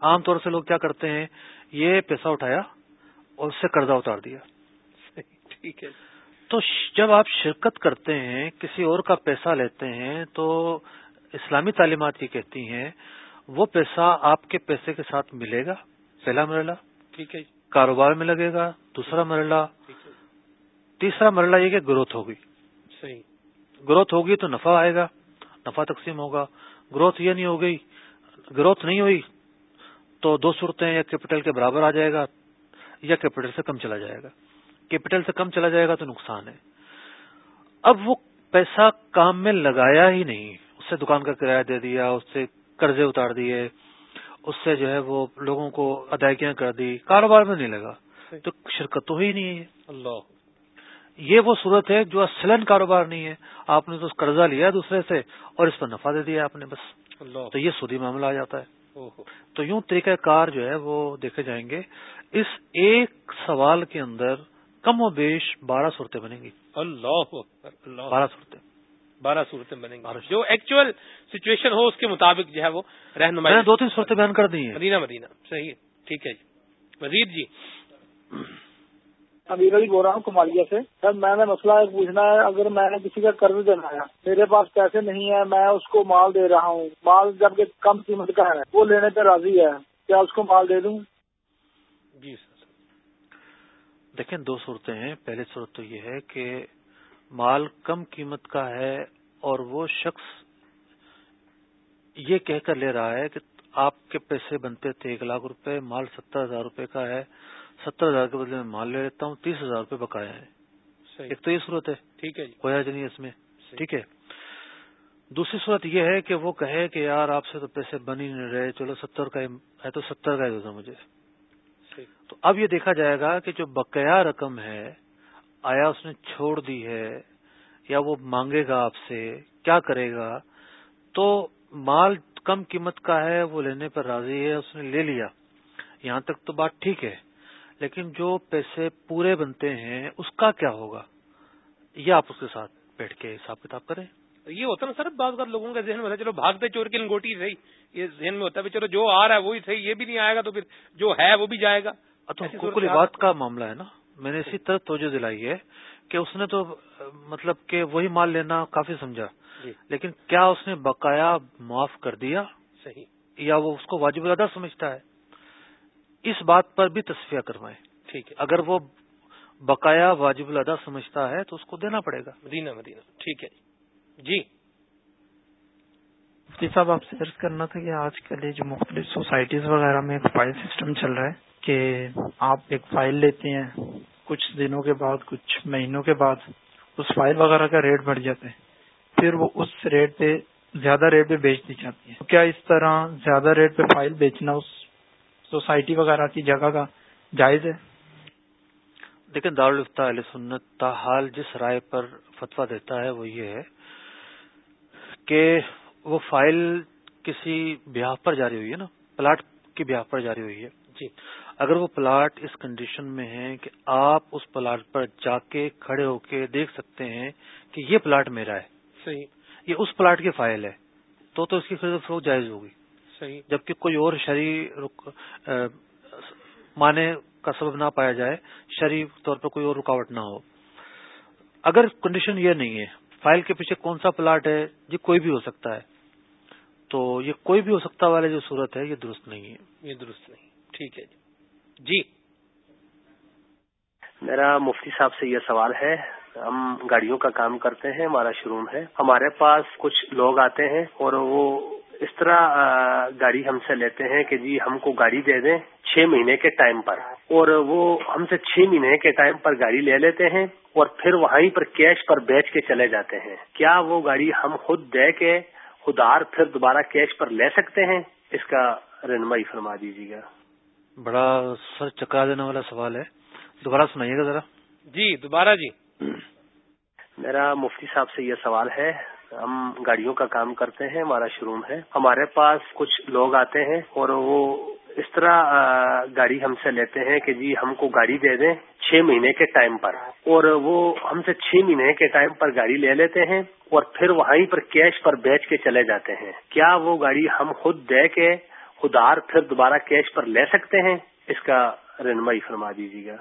عام طور سے لوگ کیا کرتے ہیں؟ یہ پیسہ اٹھایا۔ اور اس سے قرضہ اتار دیا۔ ٹھیک ہے۔ تو جب آپ شرکت کرتے ہیں کسی اور کا پیسہ لیتے ہیں تو اسلامی تعلیمات یہ کہتی ہیں وہ پیسہ آپ کے پیسے کے ساتھ ملے گا۔ پہلا مرحلہ۔ ٹھیک ہے۔ کاروبار میں لگے گا۔ دوسرا مرحلہ۔ تیسرا مرحلہ یہ کہ گروتھ ہوگی۔ صحیح۔ گروتھ ہوگی تو نفع آئے گا نفع تقسیم ہوگا۔ گروتھ یہ نہیں ہو گئی۔ گروتھ نہیں ہوئی تو دو صورتیں یا کیپٹل کے برابر آ جائے گا۔ یا کیپٹل سے کم چلا جائے گا۔ کیپٹل سے کم چلا جائے گا تو نقصان ہے۔ اب وہ پیسہ کام میں لگایا ہی نہیں۔ اس سے دکان کا کرایہ دے دیا اس سے قرضے اتار دیے اس سے جو ہے وہ لوگوں کو ادائیگیاں کر دی۔ کاروبار میں نہیں لگا۔ تو شرکت تو ہی نہیں ہے۔ اللہ۔ یہ وہ صورت ہے جو اصلن کاروبار نہیں ہے۔ آپ نے تو قرضہ لیا دوسرے سے اور اس پر نفع دے دیا آپ نے بس۔ اللہ۔ تو یہ سودی معاملہ آ جاتا ہے۔ تو یوں طریقہ کار جو ہے وہ دیکھے جائیں گے۔ اس ایک سوال کے اندر کم و بیش بارہ صورتیں بنیں گی۔ اللہ بارہ صورتیں۔ بارہ صورتیں بنیں گی۔ جو ایکچوئل سچویشن ہو اس کے مطابق جو ہے وہ رہنمائی۔ دو تین صورتیں بیان کر دی ہیں۔ مدینہ مدینہ۔ صحیح ٹھیک ہے جی۔ مزید جی۔ امیر علی بول رہا ہوں کمالیا سے، سر میں نے مسئلہ ایک پوچھنا ہے، اگر میں نے کسی کا قرض دینا ہے، میرے پاس پیسے نہیں ہے میں اس کو مال دے رہا ہوں، مال جبکہ کم قیمت کا ہے، وہ لینے پہ راضی ہے، کیا اس کو مال دے دوں؟ جی سر۔ دیکھیں، دو صورتیں ہیں۔ پہلی صورت تو یہ ہے کہ مال کم قیمت کا ہے اور وہ شخص یہ کہہ کر لے رہا ہے کہ آپ کے پیسے بنتے تھے ایک لاکھ روپے، مال ستر ہزار روپے کا ہے ستر ہزار کے بدلے میں مال لے لیتا ہوں تیس ہزار روپے بقایا ہے۔ ایک تو یہ صورت ہے۔ ٹھیک ہے ہوا جنی اس میں۔ ٹھیک ہے۔ دوسری صورت یہ ہے کہ وہ کہے کہ یار آپ سے تو پیسے بن ہی نہیں رہے چلو ستر کا ہے تو ستر کا ہی ہوتا مجھے۔ تو اب یہ دیکھا جائے گا کہ جو بقایا رقم ہے آیا اس نے چھوڑ دی ہے یا وہ مانگے گا آپ سے کیا کرے گا؟ تو مال کم قیمت کا ہے وہ لینے پر راضی ہے اس نے لے لیا۔ یہاں تک تو بات ٹھیک ہے۔ لیکن جو پیسے پورے بنتے ہیں اس کا کیا ہوگا؟ یہ آپ اس کے ساتھ بیٹھ کے حساب کتاب کریں۔ یہ ہوتا نا سر بعض بات لوگوں کا ذہن میں ہوتا ہے چلو بھاگتے چور کی لنگوٹی صحیح یہ ذہن میں ہوتا ہے چلو جو آ رہا ہے وہی صحیح یہ بھی نہیں آئے گا تو پھر جو ہے وہ بھی جائے گا۔ تو بات کا معاملہ ہے نا۔ میں نے اسی طرح توجہ دلائی ہے کہ اس نے تو مطلب کہ وہی مال لینا کافی سمجھا۔ جی۔ لیکن کیا اس نے بقایا معاف کر دیا؟ صحیح۔ یا وہ اس کو واجب الادا سمجھتا ہے؟ اس بات پر بھی تصفیہ کروائیں۔ ٹھیک ہے۔ اگر وہ بقایا واجب الادا سمجھتا ہے تو اس کو دینا پڑے گا۔ مدینہ مدینہ۔ ٹھیک ہے۔ جی۔ مفتی صاحب آپ سے عرض کرنا تھا کہ آج کل یہ جو مختلف سوسائٹیز وغیرہ میں ایک فائل سسٹم چل رہا ہے کہ آپ ایک فائل لیتے ہیں کچھ دنوں کے بعد کچھ مہینوں کے بعد اس فائل وغیرہ کا ریٹ بڑھ جاتا ہے۔ پھر وہ اس ریٹ پہ زیادہ ریٹ پہ بیچ دی جاتی ہے۔ کیا اس طرح زیادہ ریٹ پہ فائل بیچنا اس سوسائٹی وغیرہ کی جگہ کا جائز ہے؟ لیکن دارالفتا علیہ سنت تاحال جس رائے پر فتوا دیتا ہے وہ یہ ہے کہ وہ فائل کسی بیاہ پر جاری ہوئی ہے نا پلاٹ کی بیاہ پر جاری ہوئی ہے۔ جی۔ اگر وہ پلاٹ اس کنڈیشن میں ہے کہ آپ اس پلاٹ پر جا کے کھڑے ہو کے دیکھ سکتے ہیں کہ یہ پلاٹ میرا ہے۔ صحیح۔ یہ اس پلاٹ کی فائل ہے تو تو اس کی خرید فروخت جائز ہوگی۔ صحیح جبکہ کوئی اور رک مانے کا سبب نہ پایا جائے شریف طور پر کوئی اور رکاوٹ نہ ہو۔ اگر کنڈیشن یہ نہیں ہے فائل کے پیچھے کون سا پلاٹ ہے یہ کوئی بھی ہو سکتا ہے۔ تو یہ کوئی بھی ہو سکتا والا جو صورت ہے یہ درست نہیں ہے۔ یہ درست نہیں۔ ٹھیک ہے جی۔ میرا مفتی صاحب سے یہ سوال ہے ہم گاڑیوں کا کام کرتے ہیں ہمارا شروع ہے۔ ہمارے پاس کچھ لوگ آتے ہیں اور وہ اس طرح گاڑی ہم سے لیتے ہیں کہ جی ہم کو گاڑی دے دیں چھ مہینے کے ٹائم پر۔ اور وہ ہم سے چھ مہینے کے ٹائم پر گاڑی لے لیتے ہیں اور پھر وہیں پر کیش پر بیچ کے چلے جاتے ہیں۔ کیا وہ گاڑی ہم خود دے کے خدار پھر دوبارہ کیش پر لے سکتے ہیں؟ اس کا رہنمائی فرما دیجیے گا۔ بڑا سر چکرا دینے والا سوال ہے۔ دوبارہ سنائیے گا ذرا۔ جی دوبارہ جی۔ میرا مفتی صاحب سے یہ سوال ہے ہم گاڑیوں کا کام کرتے ہیں، ہمارا شروع ہے۔ ہمارے پاس کچھ لوگ آتے ہیں اور وہ اس طرح گاڑی ہم سے لیتے ہیں کہ جی ہم کو گاڑی دے دیں چھ مہینے کے ٹائم پر۔ اور وہ ہم سے چھ مہینے کے ٹائم پر گاڑی لے لیتے ہیں اور پھر وہیں پر کیش پر بیچ کے چلے جاتے ہیں۔ کیا وہ گاڑی ہم خود دے کے خدار پھر دوبارہ کیش پر لے سکتے ہیں؟ اس کا رہنمائی فرما دیجیے گا۔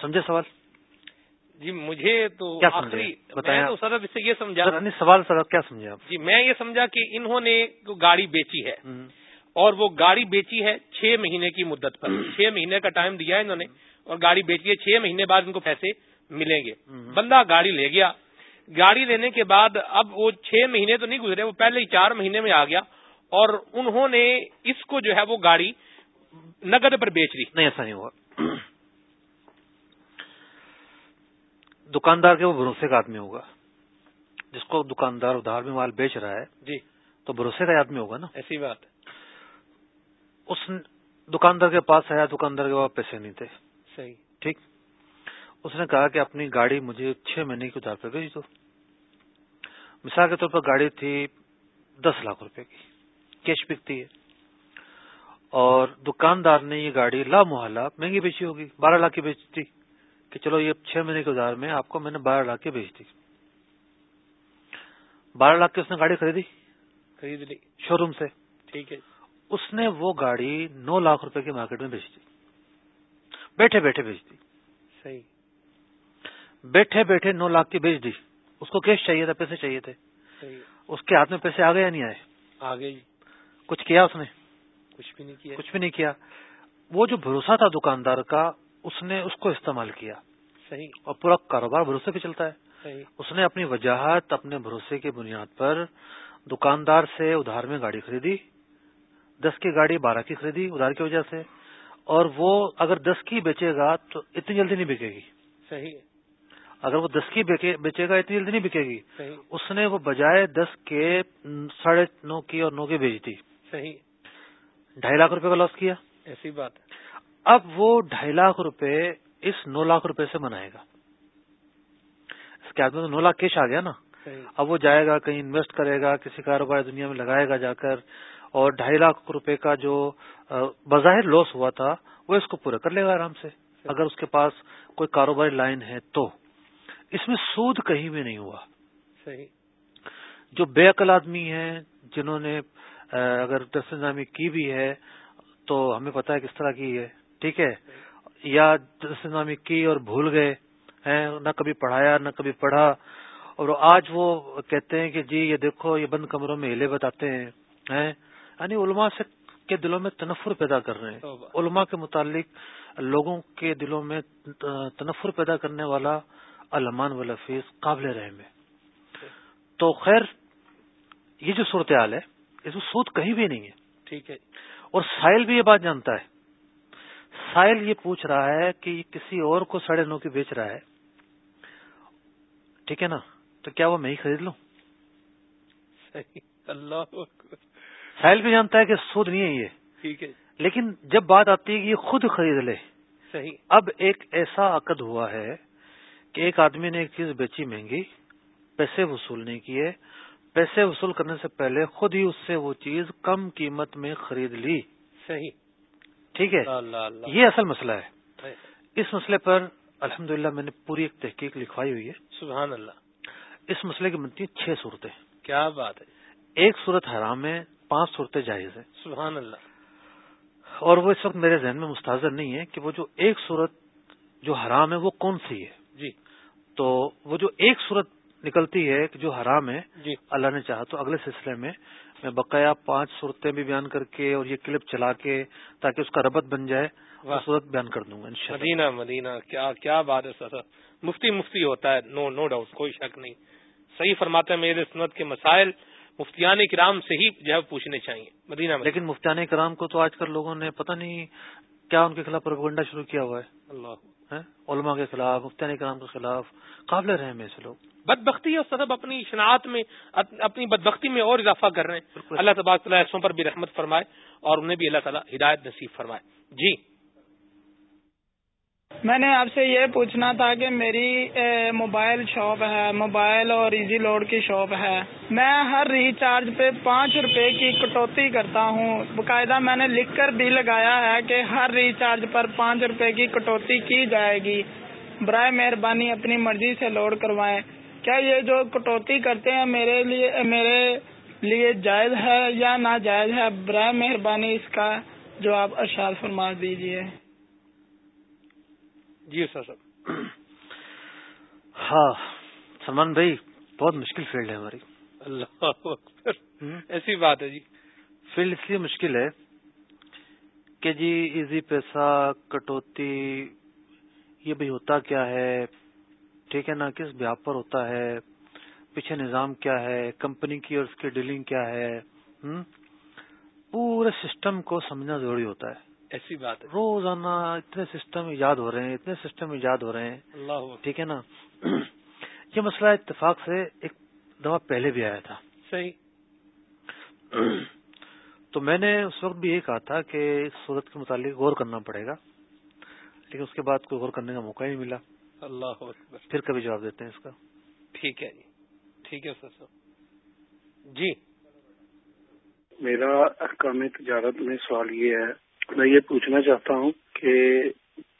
سمجھے سوال؟ جی مجھے تو کیا آخری بتائیں تو سر اس سے یہ سمجھا سوال سر کیا سمجھے آپ؟ جی میں یہ سمجھا کہ انہوں نے گاڑی بیچی ہے اور وہ گاڑی بیچی ہے چھ مہینے کی مدت پر۔ چھ مہینے کا ٹائم دیا ہے انہوں نے اور گاڑی بیچی ہے۔ چھ مہینے بعد ان کو پیسے ملیں گے۔ بندہ گاڑی لے گیا۔ گاڑی لینے کے بعد اب وہ چھ مہینے تو نہیں گزرے وہ پہلے ہی چار مہینے میں آ گیا اور انہوں نے اس کو جو ہے وہ گاڑی نقد پر بیچ لی نہیں ایسا نہیں ہوا۔ دکاندار کے وہ بھروسے کا آدمی ہوگا۔ جس کو دکاندار ادھار میں مال بیچ رہا ہے جی۔ تو بھروسے کا آدمی ہوگا نا۔ ایسی بات اس دکاندار کے پاس آیا دکاندار کے پاس پیسے نہیں تھے۔ صحیح۔ ٹھیک۔ اس نے کہا کہ اپنی گاڑی مجھے چھ مہینے کی ادھار پہ بھیج دو۔ مثال کے طور پر گاڑی تھی دس لاکھ روپے کی۔ کیش بکتی ہے۔ اور دکاندار نے یہ گاڑی لا محلہ مہنگی بیچی ہوگی بارہ لاکھ کی بیچتی۔ کہ چلو یہ چھ مہینے کے ادھار میں آپ کو میں نے بارہ لاکھ کی بیچ دی۔ بارہ لاکھ کی اس نے گاڑی خریدی؟ خرید لی۔ شو روم سے۔ ٹھیک ہے۔ اس نے وہ گاڑی نو لاکھ روپے کی مارکیٹ میں بیچ دی۔ بیٹھے بیٹھے بیچ دی۔ صحیح۔ بیٹھے بیٹھے نو لاکھ کی بیچ دی۔ اس کو کیش چاہیے تھا پیسے چاہیے تھے۔ صحیح۔ اس کے ہاتھ میں پیسے آ گئے یا نہیں آئے؟ آگے جی کچھ کیا اس نے؟ کچھ بھی نہیں کیا۔ کچھ بھی نہیں کیا۔ وہ جو بھروسہ تھا دکاندار کا اس نے اس کو استعمال کیا۔ صحیح. اور پورا کاروبار بھروسے پہ چلتا ہے۔ صحیح. اس نے اپنی وجاہت اپنے بھروسے کی بنیاد پر دکاندار سے ادھار میں گاڑی خریدی دس کی گاڑی بارہ کی خریدی ادھار کی وجہ سے اور وہ اگر دس کی بیچے گا تو اتنی جلدی نہیں بکے گی۔ صحیح. اگر وہ دس کی بیچے گا اتنی جلدی نہیں بکے گی۔ صحیح. اس نے وہ بجائے دس کے ساڑھے نو کی اور نو کی بیچ دی۔ صحیح. ڈھائی لاکھ روپے کا لاس کیا۔ ایسی بات اب وہ ڈھائی لاکھ روپے اس نو لاکھ روپے سے بنائے گا۔ اس کے آدمی تو نو لاکھ کیش آ گیا نا۔ اب وہ جائے گا کہیں انویسٹ کرے گا کسی کاروبار دنیا میں لگائے گا جا کر۔ اور ڈھائی لاکھ روپے کا جو بظاہر لاس ہوا تھا وہ اس کو پورا کر لے گا آرام سے۔ اگر اس کے پاس کوئی کاروباری لائن ہے تو۔ اس میں سود کہیں بھی نہیں ہوا۔ صحیح۔ جو بے عقل آدمی ہیں جنہوں نے اگر دس نظامی کی بھی ہے تو ہمیں پتا ہے کس طرح کی ہے۔ ٹھیک ہے؟ یا دس نظامی کی اور بھول گئے ہیں نہ کبھی پڑھایا نہ کبھی پڑھا۔ اور آج وہ کہتے ہیں کہ جی یہ دیکھو یہ بند کمروں میں ہلے بتاتے ہیں یعنی علماء سے کے دلوں میں تنفر پیدا کر رہے ہیں۔ علماء کے متعلق لوگوں کے دلوں میں تنفر پیدا کرنے والا علمان و لفیظ قابل رحم ہے۔ تو خیر یہ جو صورتحال ہے اس میں سود کہیں بھی نہیں ہے۔ ٹھیک ہے۔ اور سائل بھی یہ بات جانتا ہے سائل یہ پوچھ رہا ہے کہ کسی اور کو ساڑھے نو کی بیچ رہا ہے۔ ٹھیک ہے نا؟ تو کیا وہ میں ہی خرید لوں؟ اللہ سائل بھی جانتا ہے کہ سود نہیں ہے یہ۔ ٹھیک ہے۔ لیکن جب بات آتی ہے کہ یہ خود خرید لے صحیح۔ اب ایک ایسا عقد ہوا ہے کہ ایک آدمی نے ایک چیز بیچی مہنگی پیسے وصول نہیں کیے۔ پیسے وصول کرنے سے پہلے خود ہی اس سے وہ چیز کم قیمت میں خرید لی۔ صحیح۔ ٹھیک ہے؟ یہ اصل مسئلہ ہے۔ اس مسئلے پر الحمد میں نے پوری ایک تحقیق لکھوائی ہوئی ہے۔ سبحان اللہ۔ اس مسئلے کی بنتی ہیں چھ صورتیں۔ کیا بات ہے؟ ایک صورت حرام ہے پانچ صورتیں جائز ہیں سبحان اللہ۔ اور وہ اس وقت میرے ذہن میں مستحضر نہیں ہے کہ وہ جو ایک صورت جو حرام ہے وہ کون سی ہے۔ جی۔ تو وہ جو ایک صورت نکلتی ہے کہ جو حرام ہے جی۔ اللہ نے چاہا تو اگلے سلسلے میں میں بقایا پانچ صورتیں بھی بیان کر کے اور یہ کلپ چلا کے تاکہ اس کا ربط بن جائے۔ صورت بیان کر دوں گا انشاءاللہ۔ مدینہ مدینہ کیا کیا بات ہے سر؟ مفتی مفتی ہوتا ہے نو نو ڈاؤٹ کوئی شک نہیں۔ صحیح فرماتے ہیں میرے سنت کے مسائل مفتیان کرام سے ہی جو ہے پوچھنے چاہیے۔ مدینہ میں لیکن مفتیان کرام کو تو آج کل لوگوں نے پتہ نہیں کیا ان کے خلاف پروپگنڈا شروع کیا ہوا ہے۔ اللہ؟ علماء کے خلاف مفتیان کرام کے خلاف قابل رحم ہے ایسے لوگ۔ بد بختی اور سبب اپنی شناعت میں اپ- اپنی بدبختی میں اور اضافہ کر رہے ہیں۔ اللہ تبارک تعالیٰ ایسوں پر بھی رحمت فرمائے اور انہیں بھی اللہ تعالیٰ ہدایت نصیب فرمائے۔ جی۔ میں نے آپ سے یہ پوچھنا تھا کہ میری موبائل شاپ ہے، موبائل اور ایزی لوڈ کی شاپ ہے۔ میں ہر ریچارج پہ پانچ روپے کی کٹوتی کرتا ہوں۔ باقاعدہ میں نے لکھ کر بھی لگایا ہے کہ ہر ریچارج پر پانچ روپے کی کٹوتی کی جائے گی۔ برائے مہربانی اپنی مرضی سے لوڈ کروائیں۔ کیا یہ جو کٹوتی کرتے ہیں میرے لیے میرے لیے جائز ہے یا ناجائز ہے؟ برائے مہربانی اس کا جو آپ ارشاد فرما دیجیے جی سر صاحب ہاں سلمان بھائی بہت مشکل فیلڈ ہے ہماری۔ اللہ ایسی بات ہے جی۔ فیلڈ اس لیے مشکل ہے کہ جی ایزی پیسہ کٹوتی یہ بھی ہوتا کیا ہے؟ ٹھیک ہے نا کس بیاپ پر ہوتا ہے؟ پیچھے نظام کیا ہے؟ کمپنی کی اور اس کی ڈیلنگ کیا ہے؟ پورے سسٹم کو سمجھنا ضروری ہوتا ہے۔ ایسی بات ہے۔ روزانہ اتنے سسٹم ایجاد ہو رہے ہیں اتنے سسٹم ایجاد ہو رہے ہیں۔ ٹھیک ہے نا؟ *clears throat* یہ مسئلہ اتفاق سے ایک دفعہ پہلے بھی آیا تھا۔ صحیح۔ *clears throat* تو میں نے اس وقت بھی یہ کہا تھا کہ اس صورت کے متعلق غور کرنا پڑے گا لیکن اس کے بعد کوئی غور کرنے کا موقع ہی نہیں ملا۔ اللہ اکبر پھر کبھی جواب دیتے ہیں اس کا۔ ٹھیک ہے جی۔ ٹھیک ہے سر صاحب۔ جی۔ میرا احکام تجارت میں سوال یہ ہے میں یہ پوچھنا چاہتا ہوں کہ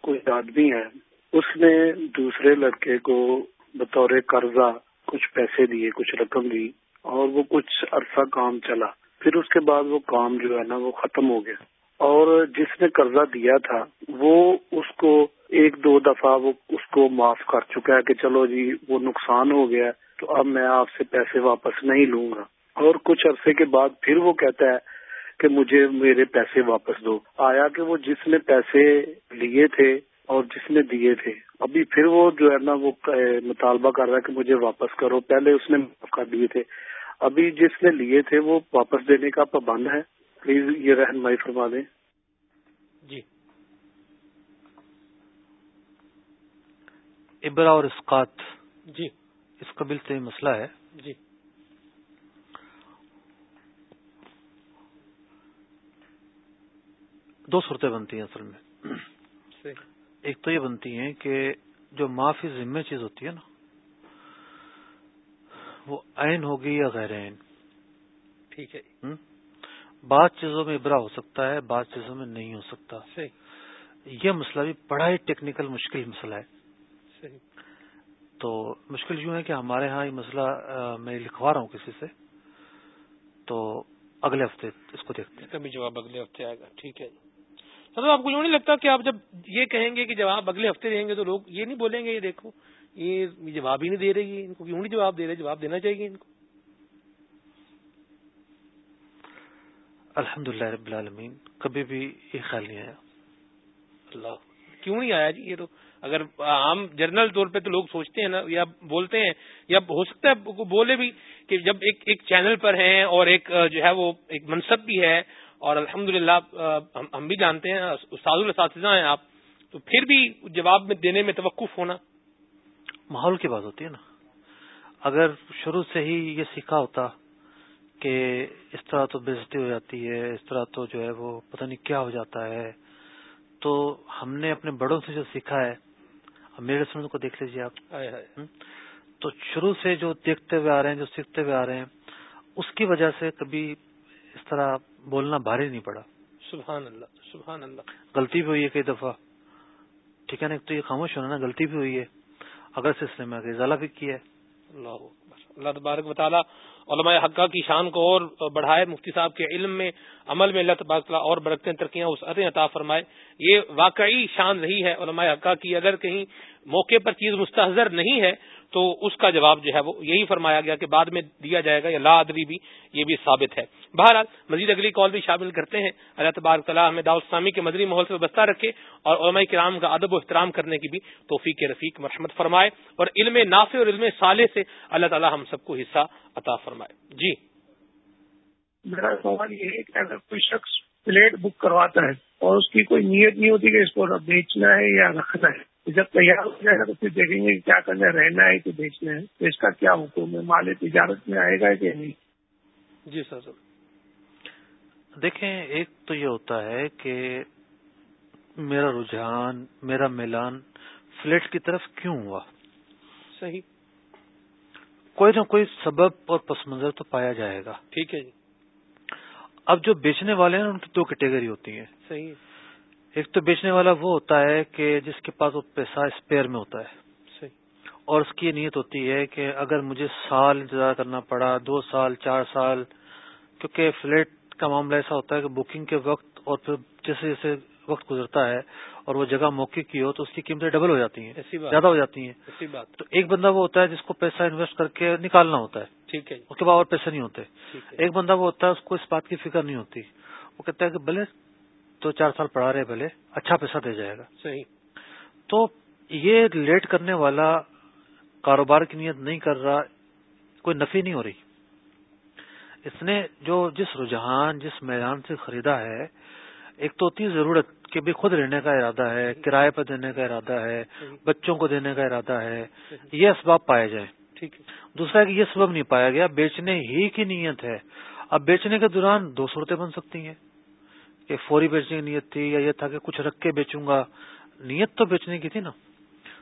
کوئی آدمی ہے، اس نے دوسرے لڑکے کو بطور قرضہ کچھ پیسے دیے، کچھ رقم دی اور وہ کچھ عرصہ کام چلا۔ پھر اس کے بعد وہ کام جو ہے نا، وہ ختم ہو گیا۔ اور جس نے قرضہ دیا تھا، وہ اس کو ایک دو دفعہ وہ اس کو معاف کر چکا ہے کہ چلو جی وہ نقصان ہو گیا تو اب میں آپ سے پیسے واپس نہیں لوں گا۔ اور کچھ عرصے کے بعد پھر وہ کہتا ہے کہ مجھے میرے پیسے واپس دو۔ آیا کہ وہ جس نے پیسے لیے تھے اور جس نے دیے تھے۔ ابھی پھر وہ جو ہے نا وہ مطالبہ کر رہا ہے کہ مجھے واپس کرو۔ پہلے اس نے معاف کر دیے تھے۔ ابھی جس نے لیے تھے وہ واپس دینے کا پابند ہے۔ پلیز یہ رہنمائی فرما دیں۔ جی۔ ابرا اور اسقات جی۔ اس قبل سے مسئلہ ہے۔ جی۔ دو صورتیں بنتی ہیں اصل میں۔ صحیح ایک تو یہ بنتی ہیں کہ جو معافی ذمہ چیز ہوتی ہے نا وہ عین ہوگی یا غیر عین۔ ٹھیک ہے۔ جی؟ بعض چیزوں میں ابرا ہو سکتا ہے بعض چیزوں میں نہیں ہو سکتا۔ صحیح یہ مسئلہ بھی بڑا ہی ٹیکنیکل مشکل مسئلہ ہے۔ صحیح تو مشکل یوں ہے کہ ہمارے ہاں یہ مسئلہ میں لکھوا رہا ہوں کسی سے تو اگلے ہفتے اس کو دیکھتے اس کا بھی جواب اگلے ہفتے آئے گا۔ ٹھیک ہے۔ سر آپ کو یوں نہیں لگتا کہ آپ جب یہ کہیں گے کہ جواب اگلے ہفتے دیں گے تو لوگ یہ نہیں بولیں گے یہ دیکھو یہ جواب ہی نہیں دے رہی ہے ان کو کیوں نہیں جواب دے رہے؟ جواب دینا چاہیے ان کو۔ الحمد للہ رب العالمین کبھی بھی یہ خیال نہیں آیا۔ اللہ کیوں نہیں آیا جی یہ تو؟ اگر عام جنرل طور پہ تو لوگ سوچتے ہیں نا یا بولتے ہیں یا ہو سکتا ہے بولے بھی کہ جب ایک ایک چینل پر ہیں اور ایک جو ہے وہ ایک منصب بھی ہے اور الحمد ہم بھی جانتے ہیں استاد الاساتذہ ہیں آپ تو پھر بھی جواب میں دینے میں توقف ہونا۔ ماحول کی بات ہوتی ہے نا۔ اگر شروع سے ہی یہ سیکھا ہوتا کہ اس طرح تو بےزتی ہو جاتی ہے اس طرح تو جو ہے وہ پتہ نہیں کیا ہو جاتا ہے تو ہم نے اپنے بڑوں سے جو سیکھا ہے میرے سننے کو دیکھ لیجیے آپ؟ تو شروع سے جو دیکھتے ہوئے آ رہے ہیں جو سیکھتے ہوئے آ رہے ہیں اس کی وجہ سے کبھی اس طرح بولنا بھاری نہیں پڑا۔ سبحان اللہ سبحان اللہ۔ غلطی بھی ہوئی ہے کئی دفعہ۔ ٹھیک ہے نا تو یہ خاموش ہونا نا غلطی بھی ہوئی ہے۔ اگر سلسلے میں آگے ازالہ بھی کیا ہے۔ اللہ اللہ تبارک تعالیٰ علماء حقہ کی شان کو اور بڑھائے۔ مفتی صاحب کے علم میں عمل میں اللہ تبارک تعالیٰ اور برکتیں ترقیاں وسعتیں عطا فرمائے۔ یہ واقعی شان رہی ہے علماء حقہ کی۔ اگر کہیں موقع پر چیز مستحضر نہیں ہے تو اس کا جواب جو ہے وہ یہی فرمایا گیا کہ بعد میں دیا جائے گا یا لا ادری بھی، یہ بھی ثابت ہے۔ بہرحال مزید اگلی کال بھی شامل کرتے ہیں۔ اللہ تبارک تعالیٰ ہمیں اسلامی کے مدری ماحول سے وابستہ رکھے اور علماء کرام کا ادب و احترام کرنے کی بھی توفیق رفیق مرحمت فرمائے اور علم نافع اور علم صالح سے اللہ تعالیٰ ہم سب کو حصہ عطا فرمائے۔ جی۔ میرا سوال یہ ہے کہ اگر کوئی شخص پلیٹ بک کرواتا ہے اور اس کی کوئی نیت نہیں ہوتی کہ اس کو بیچنا ہے یا رکھنا ہے جب تیار ہو جائے گا تو پھر دیکھیں گے کہ کیا کرنا ہے رہنا ہے کہ بیچنا ہے تو اس کا کیا حکم ہے؟ مال تجارت میں آئے گا کہ نہیں؟ جی سر دیکھیں ایک تو یہ ہوتا ہے کہ میرا رجحان میرا میلان فلیٹ کی طرف کیوں ہوا؟ صحیح۔ کوئی نہ کوئی سبب اور پس منظر تو پایا جائے گا۔ ٹھیک ہے جی۔ اب جو بیچنے والے ہیں ان کی دو کیٹیگری ہوتی ہیں۔ صحیح۔ ایک تو بیچنے والا وہ ہوتا ہے کہ جس کے پاس وہ پیسہ اسپیئر میں ہوتا ہے۔ صحیح۔ اور اس کی نیت ہوتی ہے کہ اگر مجھے سال انتظار کرنا پڑا دو سال چار سال کیونکہ فلیٹ کا معاملہ ایسا ہوتا ہے کہ بکنگ کے وقت اور پھر جیسے جیسے وقت گزرتا ہے اور وہ جگہ موقع کی ہو تو اس کی قیمتیں ڈبل ہو جاتی ہیں زیادہ ہو جاتی ہیں۔ تو ایک بندہ وہ ہوتا ہے جس کو پیسہ انویسٹ کر کے نکالنا ہوتا ہے۔ ٹھیک ہے اس کے بعد اور پیسے نہیں ہوتے۔ ایک بندہ وہ ہوتا ہے اس کو اس بات کی فکر نہیں ہوتی۔ وہ کہتا ہے کہ بھلے دو چار سال پڑھا رہے بھلے اچھا پیسہ دے جائے گا۔ صحیح۔ تو یہ لیٹ کرنے والا کاروبار کی نیت نہیں کر رہا کوئی نفی نہیں ہو رہی۔ اس نے جو جس رجحان جس میدان سے خریدا ہے ایک تو ہوتی ضرورت کہ بھی خود رہنے کا ارادہ ہے کرائے پر دینے کا ارادہ ہے بچوں کو دینے کا ارادہ ہے یہ اسباب پائے جائیں۔ ٹھیک دوسرا کہ یہ سبب نہیں پایا گیا بیچنے ہی کی نیت ہے۔ اب بیچنے کے دوران دو صورتیں بن سکتی ہیں۔ کہ فوری بیچنے کی نیت تھی یا یہ تھا کہ کچھ رکھ کے بیچوں گا۔ نیت تو بیچنے کی تھی نا۔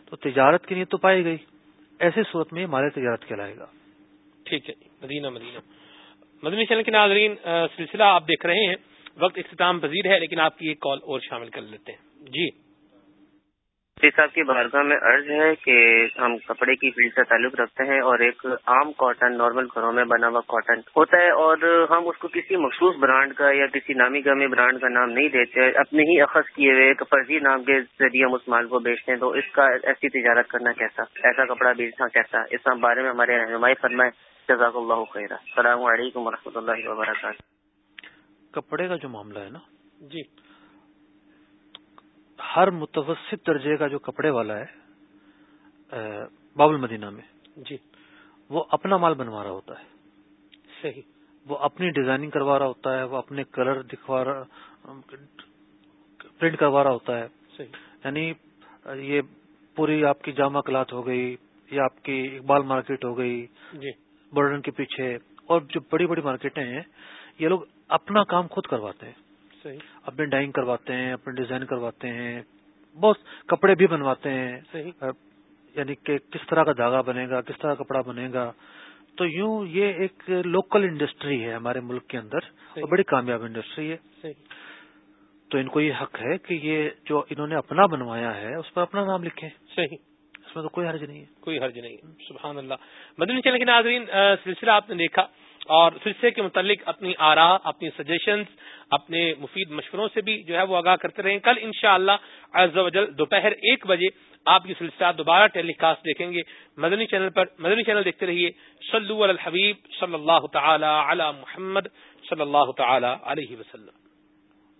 تو تجارت کی نیت تو پائی گئی۔ ایسی صورت میں مال تجارت کہلائے گا۔ ٹھیک ہے جی۔ مدینہ مدینہ۔ مدنی چینل کے ناظرین سلسلہ آپ دیکھ رہے ہیں۔ وقت اختتام پذیر ہے، لیکن آپ کی ایک کال اور شامل کر لیتے ہیں۔ جی۔ جی صاحب کی بارگاہ میں عرض ہے کہ ہم کپڑے کی فیلڈ سے تعلق رکھتے ہیں اور ایک عام کاٹن نارمل گھروں میں بنا ہوا کاٹن ہوتا ہے اور ہم اس کو کسی مخصوص برانڈ کا یا کسی نامی گامی برانڈ کا نام نہیں دیتے اپنے ہی اخذ کیے ہوئے ایک فرضی نام کے ذریعے ہم اس مال کو بیچتے ہیں۔ تو اس کا ایسی تجارت کرنا کیسا؟ ایسا کپڑا بیچنا کیسا؟ اس بارے میں ہمارے رہنمائی فرمائے جزاک اللہ خیر۔ السلام علیکم و رحمۃ اللہ وبرکاتہ۔ کپڑے کا جو معاملہ ہے نا جی۔ ہر متوسط درجے کا جو کپڑے والا ہے باب المدینہ میں جی۔ وہ اپنا مال بنوا رہا ہوتا ہے۔ صحیح۔ وہ اپنی ڈیزائننگ کروا رہا ہوتا ہے وہ اپنے کلر دکھوا رہا پرنٹ کروا رہا ہوتا ہے۔ صحیح۔ یعنی یہ پوری آپ کی جامع کلات ہو گئی یا آپ کی اقبال مارکیٹ ہو گئی جی۔ برڈن کے پیچھے اور جو بڑی بڑی مارکیٹیں ہیں یہ لوگ اپنا کام خود کرواتے ہیں۔ صحیح۔ اپنے ڈائنگ کرواتے ہیں اپنے ڈیزائن کرواتے ہیں بہت کپڑے بھی بنواتے ہیں۔ صحیح۔ یعنی کہ کس طرح کا دھاگا بنے گا کس طرح کپڑا بنے گا۔ تو یوں یہ ایک لوکل انڈسٹری ہے ہمارے ملک کے اندر اور بڑی کامیاب انڈسٹری ہے۔ صحیح۔ تو ان کو یہ حق ہے کہ یہ جو انہوں نے اپنا بنوایا ہے اس پر اپنا نام لکھیں۔ صحیح۔ اس میں تو کوئی حرج نہیں ہے۔ کوئی حرج نہیں۔ سبحان اللہ۔ مدنی چینل کے ناظرین سلسلہ آپ نے دیکھا۔ اور سلسلے کے متعلق اپنی آرا، اپنی سجیشنز اپنے مفید مشوروں سے بھی جو ہے وہ آگاہ کرتے رہیں۔ کل انشاءاللہ شاء اللہ دوپہر ایک بجے آپ یہ سلسلہ دوبارہ ٹیلی کاسٹ دیکھیں گے۔ مدنی چینل پر، مدنی چینل دیکھتے رہیے۔ صلو علی الحبیب صلی اللہ تعالی علی محمد صلی اللہ تعالی علیہ وسلم۔